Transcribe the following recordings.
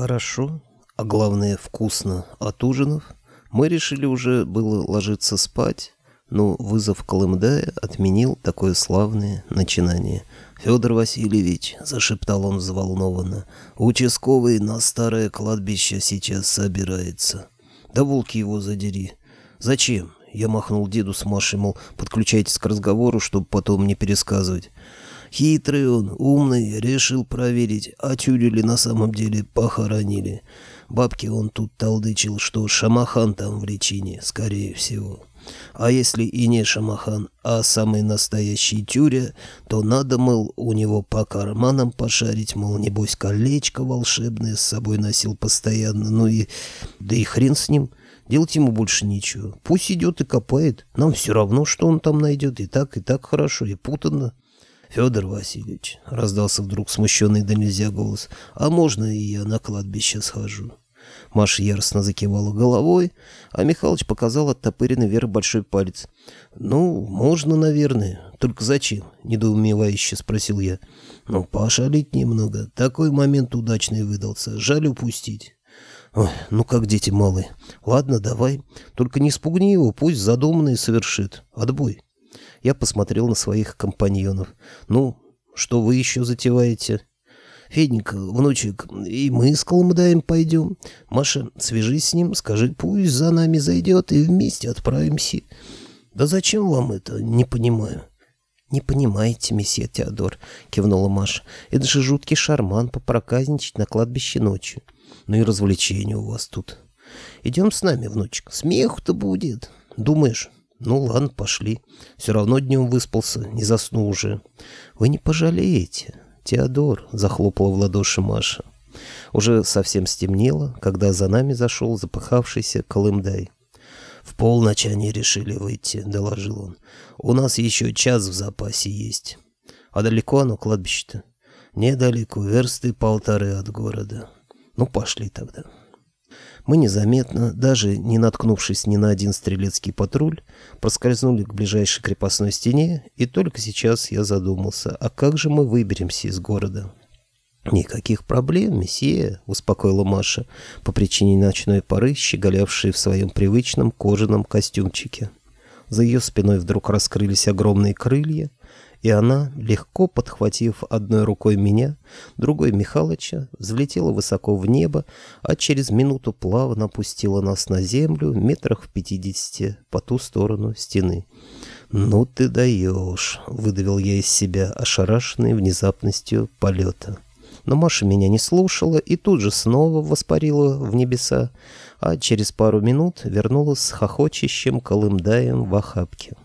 Хорошо, а главное вкусно от ужинов. Мы решили уже было ложиться спать, но вызов Колымдая отменил такое славное начинание. «Федор Васильевич», — зашептал он взволнованно, — «участковый на старое кладбище сейчас собирается. Да волки его задери. Зачем?» Я махнул деду с Машей, мол, подключайтесь к разговору, чтобы потом не пересказывать. Хитрый он, умный, решил проверить, а тюрю на самом деле похоронили. Бабки он тут толдычил, что шамахан там в личине, скорее всего. А если и не шамахан, а самый настоящий тюря, то надо, мол, у него по карманам пошарить, мол, небось колечко волшебное с собой носил постоянно, ну и... да и хрен с ним, делать ему больше нечего. Пусть идет и копает, нам все равно, что он там найдет, и так, и так хорошо, и путанно. Федор Васильевич, раздался вдруг смущенный да нельзя голос, а можно и я на кладбище схожу? Маша яростно закивала головой, а Михалыч показал оттопыренный вверх большой палец. «Ну, можно, наверное. Только зачем?» — недоумевающе спросил я. «Ну, пошалить немного. Такой момент удачный выдался. Жаль упустить». «Ой, ну как дети малые. Ладно, давай. Только не спугни его, пусть задуманный совершит. Отбой». Я посмотрел на своих компаньонов. «Ну, что вы еще затеваете?» Феденька, внучек, и мы с Колымдаем пойдем. Маша, свяжись с ним, скажи, пусть за нами зайдет, и вместе отправимся. Да зачем вам это, не понимаю. «Не понимаете, месье Теодор», — кивнула Маша. «Это же жуткий шарман попроказничать на кладбище ночью. Ну и развлечения у вас тут. Идем с нами, внучек. Смех-то будет. Думаешь?» «Ну ладно, пошли. Все равно днем выспался, не засну уже. Вы не пожалеете. «Теодор!» — захлопала в ладоши Маша. Уже совсем стемнело, когда за нами зашел запыхавшийся Колымдай. «В полночь они решили выйти», — доложил он. «У нас еще час в запасе есть». «А далеко оно, кладбище-то?» «Недалеко, версты полторы от города». «Ну, пошли тогда». Мы незаметно, даже не наткнувшись ни на один стрелецкий патруль, проскользнули к ближайшей крепостной стене, и только сейчас я задумался, а как же мы выберемся из города? «Никаких проблем, месье», — успокоила Маша, по причине ночной поры, щеголявшей в своем привычном кожаном костюмчике. За ее спиной вдруг раскрылись огромные крылья, и она, легко подхватив одной рукой меня, другой Михалыча, взлетела высоко в небо, а через минуту плавно опустила нас на землю метрах в пятидесяти по ту сторону стены. «Ну ты даешь!» — выдавил я из себя, ошарашенный внезапностью полета. Но Маша меня не слушала и тут же снова воспарила в небеса, а через пару минут вернулась с хохочущим колымдаем в охапке.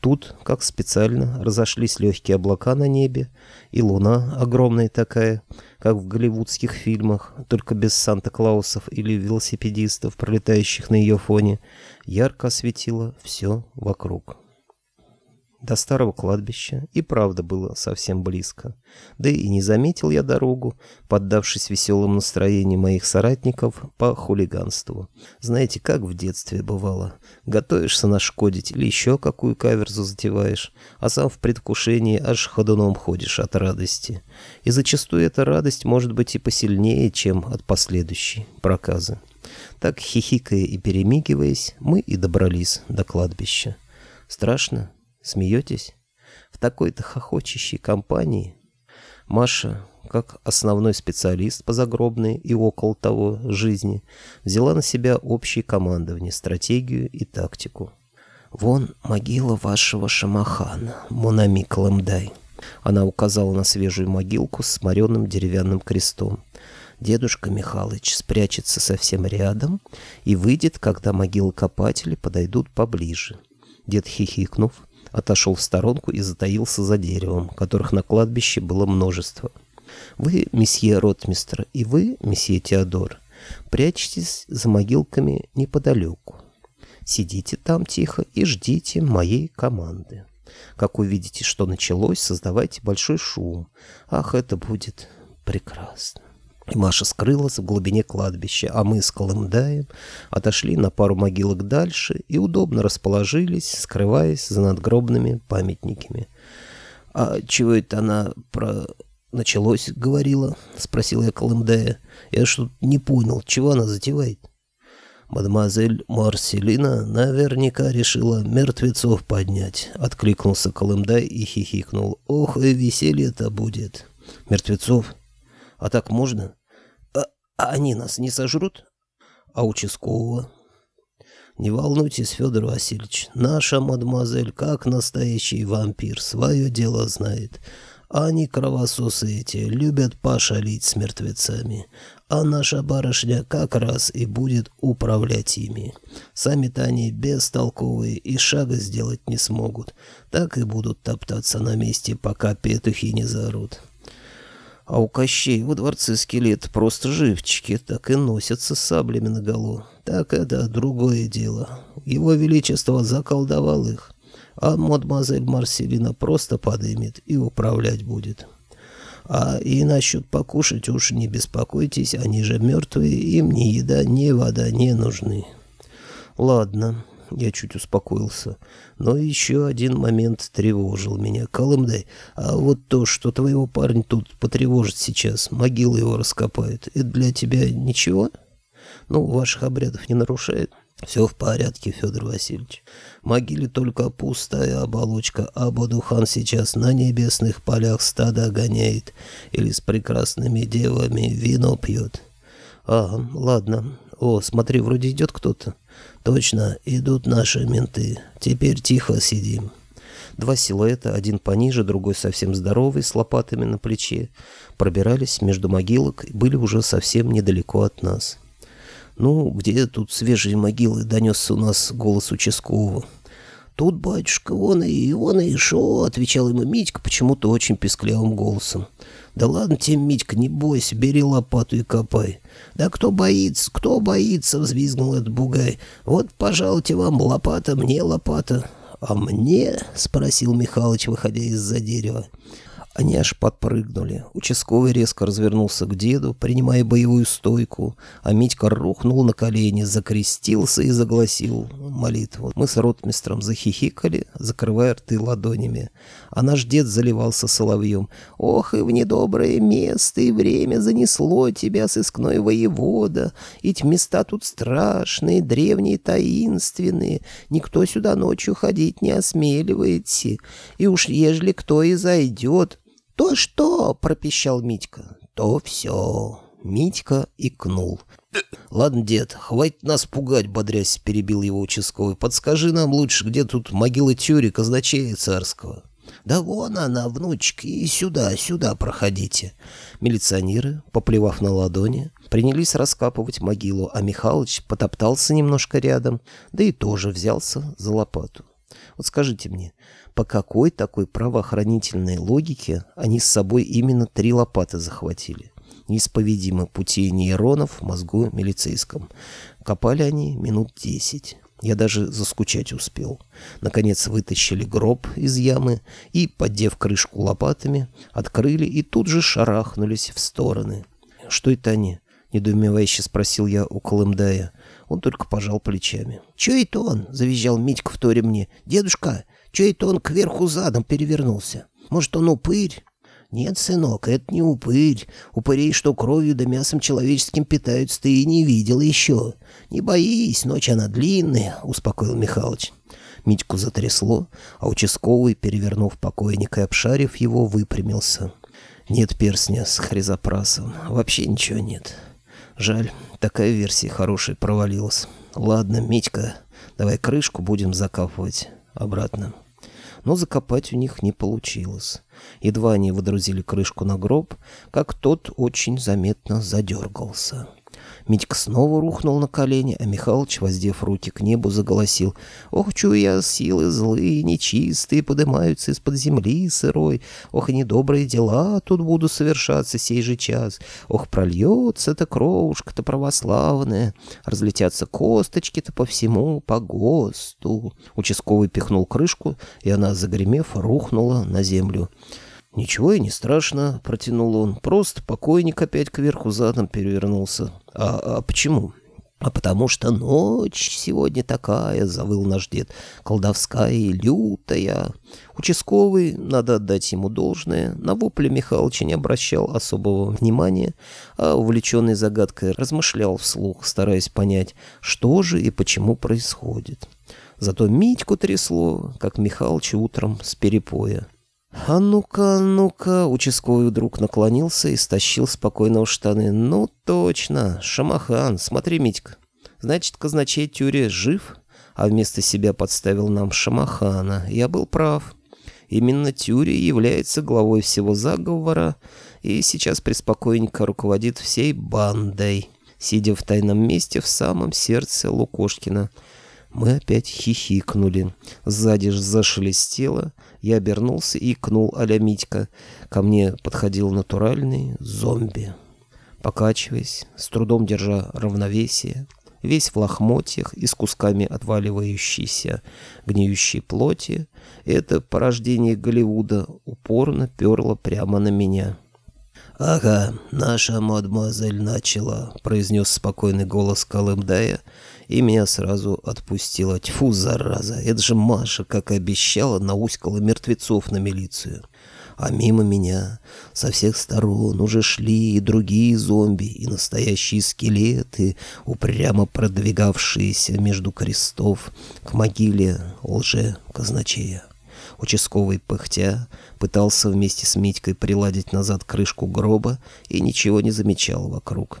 Тут, как специально, разошлись легкие облака на небе, и луна, огромная такая, как в голливудских фильмах, только без Санта-Клаусов или велосипедистов, пролетающих на ее фоне, ярко осветила все вокруг. До старого кладбища и правда было совсем близко. Да и не заметил я дорогу, поддавшись веселым настроениям моих соратников по хулиганству. Знаете, как в детстве бывало. Готовишься нашкодить или еще какую каверзу затеваешь, а сам в предвкушении аж ходуном ходишь от радости. И зачастую эта радость может быть и посильнее, чем от последующей проказы. Так, хихикая и перемигиваясь, мы и добрались до кладбища. Страшно? Смеетесь? В такой-то хохочущей компании Маша, как основной специалист по загробной и около того жизни, взяла на себя общее командование, стратегию и тактику. «Вон могила вашего шамахана, Монами Каламдай». Она указала на свежую могилку с сморенным деревянным крестом. Дедушка Михалыч спрячется совсем рядом и выйдет, когда могилокопатели подойдут поближе. Дед, хихикнув, отошел в сторонку и затаился за деревом, которых на кладбище было множество. Вы, месье Ротмистр, и вы, месье Теодор, прячьтесь за могилками неподалеку. Сидите там тихо и ждите моей команды. Как увидите, что началось, создавайте большой шум. Ах, это будет прекрасно. Маша скрылась в глубине кладбища, а мы с Колымдаем отошли на пару могилок дальше и удобно расположились, скрываясь за надгробными памятниками. «А чего это она про началось, говорила?» — спросил я Колымдая. «Я что не понял, чего она затевает?» «Мадемуазель Марселина наверняка решила мертвецов поднять», — откликнулся Колымдай и хихикнул. «Ох, и веселье-то будет!» «Мертвецов? А так можно? А, они нас не сожрут? А участкового?» «Не волнуйтесь, Федор Васильевич, наша мадемуазель, как настоящий вампир, свое дело знает. Они, кровососы эти, любят пошалить с мертвецами, а наша барышня как раз и будет управлять ими. Сами-то они бестолковые и шага сделать не смогут, так и будут топтаться на месте, пока петухи не заорут. А у Кощей во дворце скелет просто живчики, так и носятся саблями наголо. Так это другое дело. Его Величество заколдовал их а мадемуазель Марселина просто подымет и управлять будет. А и насчет покушать уж не беспокойтесь, они же мертвые, им ни еда, ни вода не нужны. Ладно, я чуть успокоился. Но еще один момент тревожил меня. Колымдай, а вот то, что твоего парня тут потревожит сейчас, могилу его раскопают, это для тебя ничего? Ну, ваших обрядов не нарушает? Все в порядке, Федор Васильевич. Могиле только пустая оболочка, а Бодухан сейчас на небесных полях стада гоняет или с прекрасными девами вино пьет. А, ладно. О, смотри, вроде идет кто-то. Точно, идут наши менты. Теперь тихо сидим. Два силуэта, один пониже, другой совсем здоровый, с лопатами на плече, пробирались между могилок и были уже совсем недалеко от нас. «Ну, где тут свежие могилы?» — донесся у нас голос участкового. «Тут, батюшка, вон и вон и шо», — отвечал ему Митька почему-то очень песклявым голосом. «Да ладно тебе, Митька, не бойся, бери лопату и копай». «Да кто боится, кто боится?» — взвизгнул этот бугай. «Вот, пожалуйте вам лопата, мне лопата». «А мне?» — спросил Михалыч, выходя из-за дерева. Они аж подпрыгнули. Участковый резко развернулся к деду, принимая боевую стойку, а Митька рухнул на колени, закрестился и загласил молитву. Мы с ротмистром захихикали, закрывая рты ладонями, а наш дед заливался соловьем. «Ох, и в недоброе место и время занесло тебя, сыскной воевода, ведь места тут страшные, древние, таинственные, никто сюда ночью ходить не осмеливается, и уж ежели кто и зайдет, «То что?» — пропищал Митька. «То все». Митька икнул. «Ладно, дед, хватит нас пугать», — бодрясь перебил его участковый. «Подскажи нам лучше, где тут могила Тюри, казначея царского». «Да вон она, внучки, и сюда, сюда проходите». Милиционеры, поплевав на ладони, принялись раскапывать могилу, а Михалыч потоптался немножко рядом, да и тоже взялся за лопату. Вот скажите мне, по какой такой правоохранительной логике они с собой именно три лопаты захватили? Неисповедимы пути нейронов в мозгу милицейском. Копали они минут десять. Я даже заскучать успел. Наконец вытащили гроб из ямы и, поддев крышку лопатами, открыли и тут же шарахнулись в стороны. «Что это они?» — недоумевающе спросил я у Колымдая. Он только пожал плечами. «Чё это он?» — завизжал Митька в торе мне. «Дедушка, чё это он кверху задом перевернулся? Может, он упырь?» «Нет, сынок, это не упырь. Упырей, что кровью да мясом человеческим питаются, ты и не видел еще. Не боись, ночь она длинная», — успокоил Михалыч. Митьку затрясло, а участковый, перевернув покойника и обшарив его, выпрямился. «Нет перстня с хризопрасом. Вообще ничего нет». Жаль, такая версия хорошая провалилась. Ладно, Митька, давай крышку будем закапывать обратно. Но закопать у них не получилось. Едва они выдрузили крышку на гроб, как тот очень заметно задергался. Митька снова рухнул на колени, а Михалыч, воздев руки к небу, заголосил. «Ох, чуя, силы злые, нечистые, поднимаются из-под земли сырой. Ох, недобрые дела тут будут совершаться сей же час. Ох, прольется-то кровушка-то православная, разлетятся косточки-то по всему, по ГОСТу». Участковый пихнул крышку, и она, загремев, рухнула на землю. «Ничего и не страшно», — протянул он. «Просто покойник опять кверху задом перевернулся». «А, а почему?» А потому что ночь сегодня такая, — завыл наш дед, — колдовская и лютая. Участковый, надо отдать ему должное, на вопли Михалыча не обращал особого внимания, а увлеченный загадкой размышлял вслух, стараясь понять, что же и почему происходит. Зато Митьку трясло, как Михалыч утром с перепоя. «А ну-ка, ну-ка!» Участковый вдруг наклонился и стащил спокойно у штаны. «Ну, точно! Шамахан! Смотри, Митька! Значит, казначей Тюре жив?» А вместо себя подставил нам Шамахана. Я был прав. Именно Тюре является главой всего заговора и сейчас преспокойненько руководит всей бандой, сидя в тайном месте в самом сердце Лукошкина. Мы опять хихикнули. Сзади ж зашелестело. Я обернулся и кнул а Митька. Ко мне подходил натуральный зомби. Покачиваясь, с трудом держа равновесие, весь в лохмотьях и с кусками отваливающейся гниющей плоти, это порождение Голливуда упорно перло прямо на меня. «Ага, наша мадемуазель начала», — произнес спокойный голос Колымдая, и меня сразу отпустила. Тьфу, зараза, это же Маша, как и обещала, науськала мертвецов на милицию. А мимо меня со всех сторон уже шли и другие зомби, и настоящие скелеты, упрямо продвигавшиеся между крестов к могиле лже-казначея. Участковый пыхтя пытался вместе с Митькой приладить назад крышку гроба и ничего не замечал вокруг.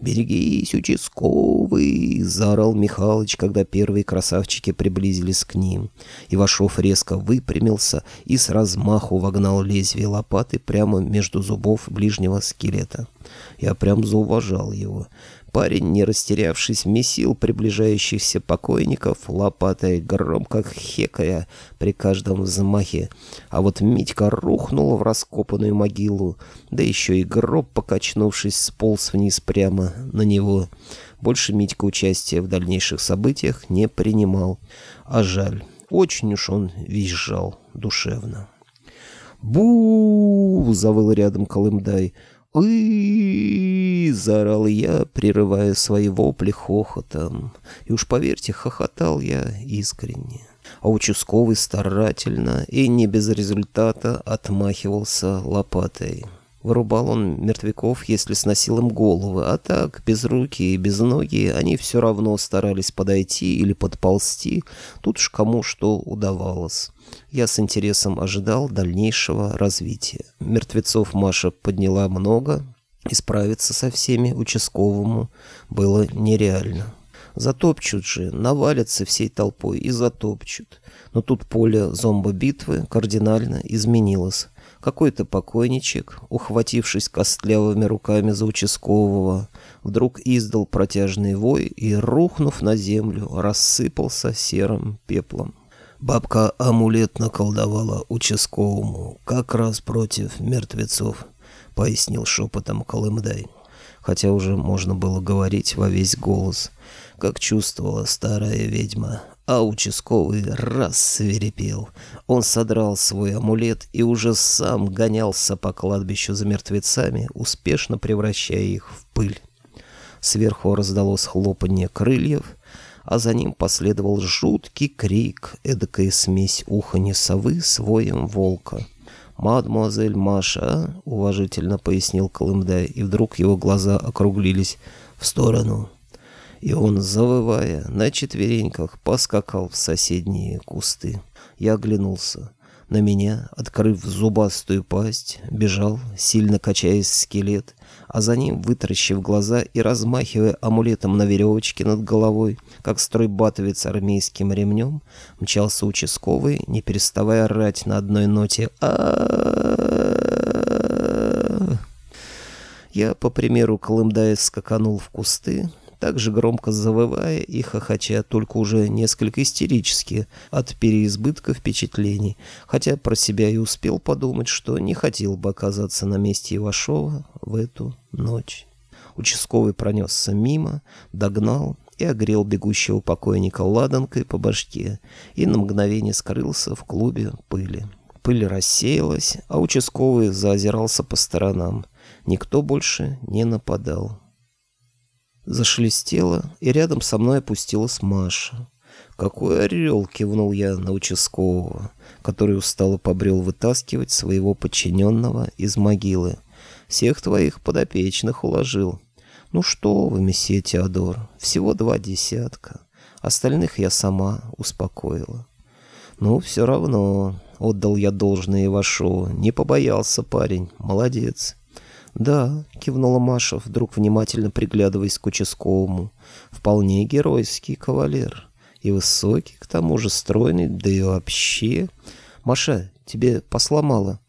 «Берегись, участковый!» — заорал Михалыч, когда первые красавчики приблизились к ним. Ивашов резко выпрямился и с размаху вогнал лезвие лопаты прямо между зубов ближнего скелета. Я прям зауважал его. Парень, не растерявшись, месил приближающихся покойников лопатой, громко хекая при каждом взмахе. А вот Митька рухнул в раскопанную могилу, да еще и гроб, покачнувшись, сполз вниз прямо на него. Больше Митька участия в дальнейших событиях не принимал. А жаль, очень уж он визжал душевно. «Бу!» — завыл рядом Колымдай — «Ы!» — заорал я, прерывая свои вопли хохотом. И уж поверьте, хохотал я искренне. А участковый старательно и не без результата отмахивался лопатой. Вырубал он мертвяков, если сносил им головы, а так, без руки и без ноги, они все равно старались подойти или подползти, тут уж кому что удавалось. Я с интересом ожидал дальнейшего развития. Мертвецов Маша подняла много, и справиться со всеми участковому было нереально. Затопчут же, навалятся всей толпой и затопчут. Но тут поле зомбо-битвы кардинально изменилось. Какой-то покойничек, ухватившись костлявыми руками за участкового, вдруг издал протяжный вой и, рухнув на землю, рассыпался серым пеплом. Бабка амулет наколдовала участковому, как раз против мертвецов, пояснил шепотом Колымдай. Хотя уже можно было говорить во весь голос, как чувствовала старая ведьма а участковый раз свирепел. Он содрал свой амулет и уже сам гонялся по кладбищу за мертвецами, успешно превращая их в пыль. Сверху раздалось хлопанье крыльев, а за ним последовал жуткий крик, эдакая смесь уханья совы с воем волка. «Мадемуазель Маша», — уважительно пояснил Колымдай, и вдруг его глаза округлились в сторону и он, завывая, на четвереньках поскакал в соседние кусты. Я оглянулся. На меня, открыв зубастую пасть, бежал, сильно качаясь скелет, а за ним, вытаращив глаза и размахивая амулетом на веревочке над головой, как стройбатовец армейским ремнем, мчался участковый, не переставая орать на одной ноте а Я, по примеру Колымдая, скаканул в кусты, также громко завывая и хохоча, только уже несколько истерически от переизбытка впечатлений, хотя про себя и успел подумать, что не хотел бы оказаться на месте Ивашова в эту ночь. Участковый пронесся мимо, догнал и огрел бегущего покойника ладанкой по башке и на мгновение скрылся в клубе пыли. Пыль рассеялась, а участковый заозирался по сторонам. Никто больше не нападал. Зашелестело, и рядом со мной опустилась Маша. «Какой орел!» — кивнул я на участкового, который устало побрел вытаскивать своего подчиненного из могилы. «Всех твоих подопечных уложил». «Ну что вы, месье Теодор, всего два десятка. Остальных я сама успокоила». «Ну, все равно», — отдал я должное Ивашову. «Не побоялся парень. Молодец». «Да», — кивнула Маша, вдруг внимательно приглядываясь к участковому. «Вполне геройский кавалер. И высокий, к тому же стройный, да и вообще...» «Маша, тебе посломало?»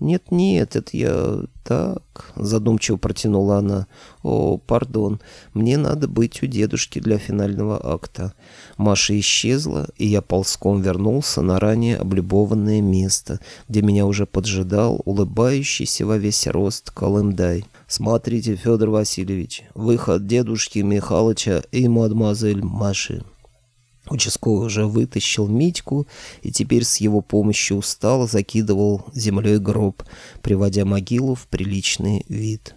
«Нет-нет, это я так...» — задумчиво протянула она. «О, пардон, мне надо быть у дедушки для финального акта». Маша исчезла, и я ползком вернулся на ранее облюбованное место, где меня уже поджидал улыбающийся во весь рост Колымдай. «Смотрите, Федор Васильевич, выход дедушки Михалыча и мадемуазель Маши». Участковый уже вытащил Митьку и теперь с его помощью устало закидывал землей гроб, приводя могилу в приличный вид.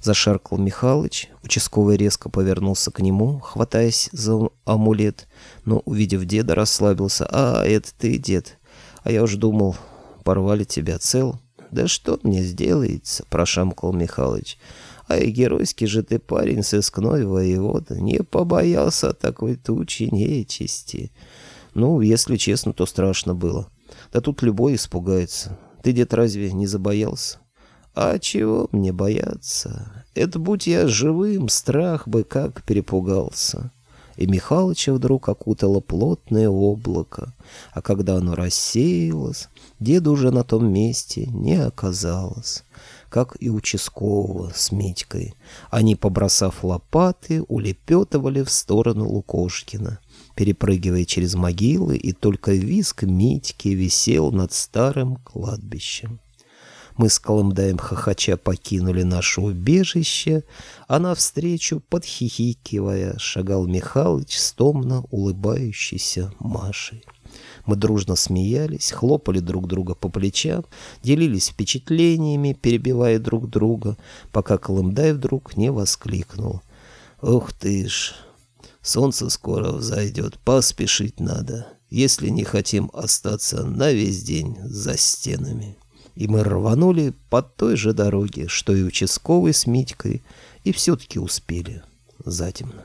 Зашаркал Михалыч, участковый резко повернулся к нему, хватаясь за амулет, но, увидев деда, расслабился. «А, это ты, дед. А я уж думал, порвали тебя цел». «Да что мне сделается?» — прошамкал Михалыч. А и геройский же ты парень, сыскной воевода, не побоялся такой тучи нечисти. Ну, если честно, то страшно было. Да тут любой испугается. Ты, дед, разве не забоялся? А чего мне бояться? Это будь я живым, страх бы как перепугался. И Михалыча вдруг окутало плотное облако, а когда оно рассеялось, деда уже на том месте не оказалось как и участкового с Митькой. Они, побросав лопаты, улепетывали в сторону Лукошкина, перепрыгивая через могилы, и только виск Митьки висел над старым кладбищем. Мы с Колымдаем хохоча покинули наше убежище, а навстречу, подхихикивая, шагал Михалыч с томно улыбающейся Машей. Мы дружно смеялись, хлопали друг друга по плечам, делились впечатлениями, перебивая друг друга, пока Колымдай вдруг не воскликнул. «Ух ты ж! Солнце скоро взойдет, поспешить надо, если не хотим остаться на весь день за стенами». И мы рванули по той же дороге, что и участковый с Митькой, и все-таки успели затемно.